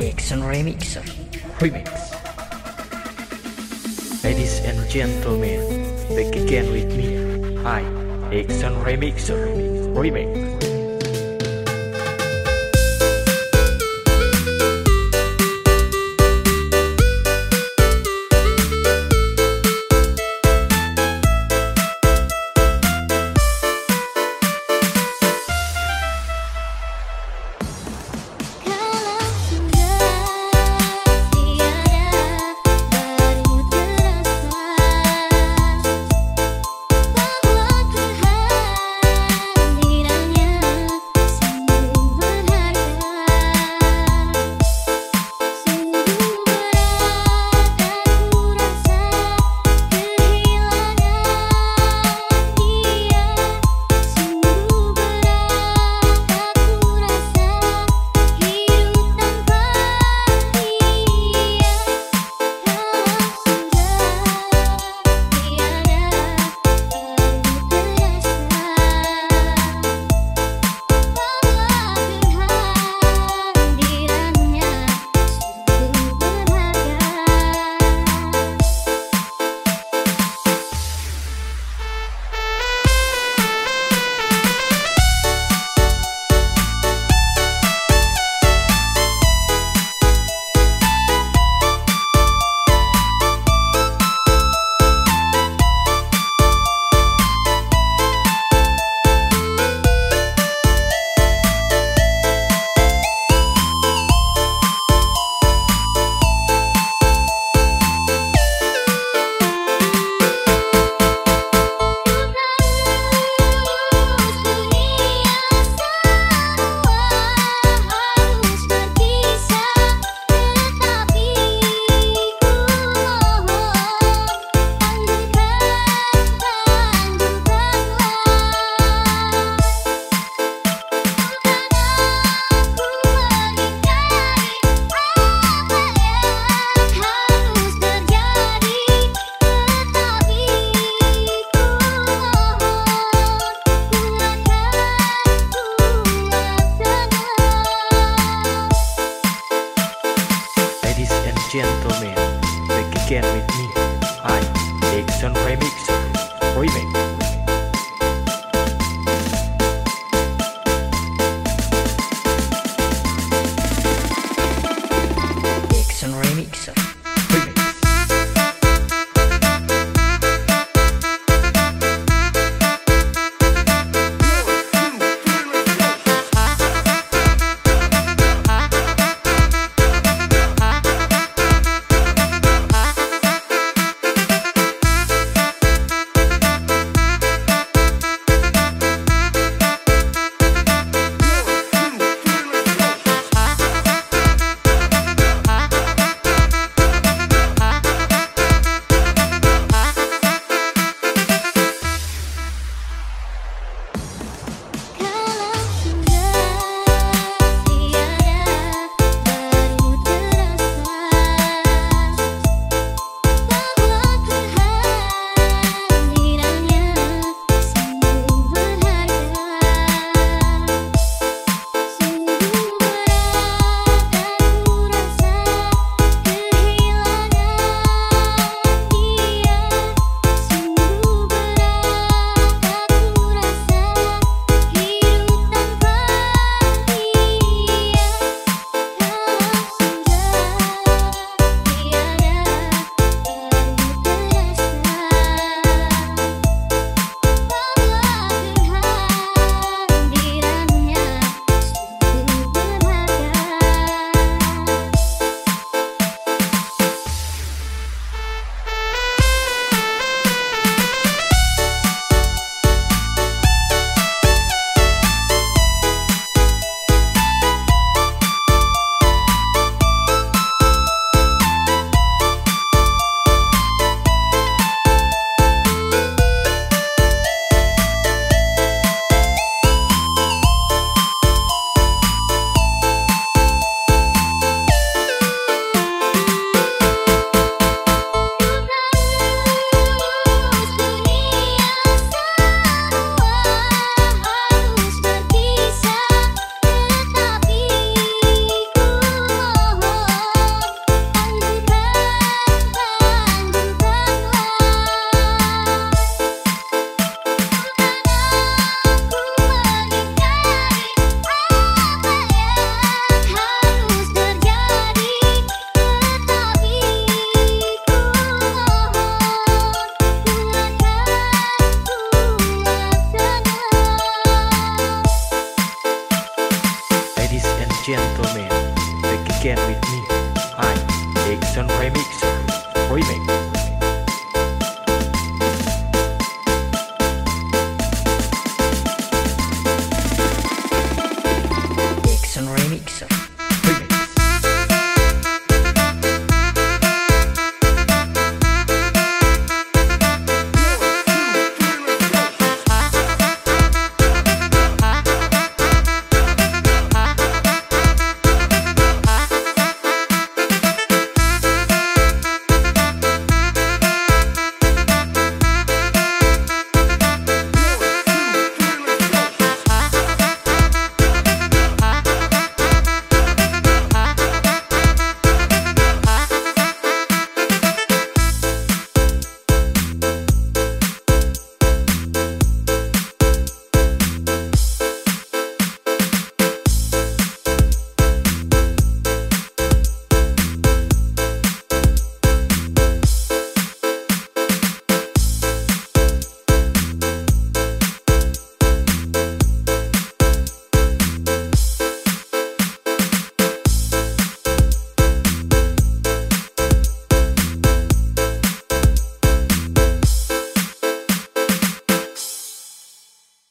Action Remixer Remix Ladies and gentlemen, back again with me. Hi, Action Remixer Remix. Remix Remix. Again with me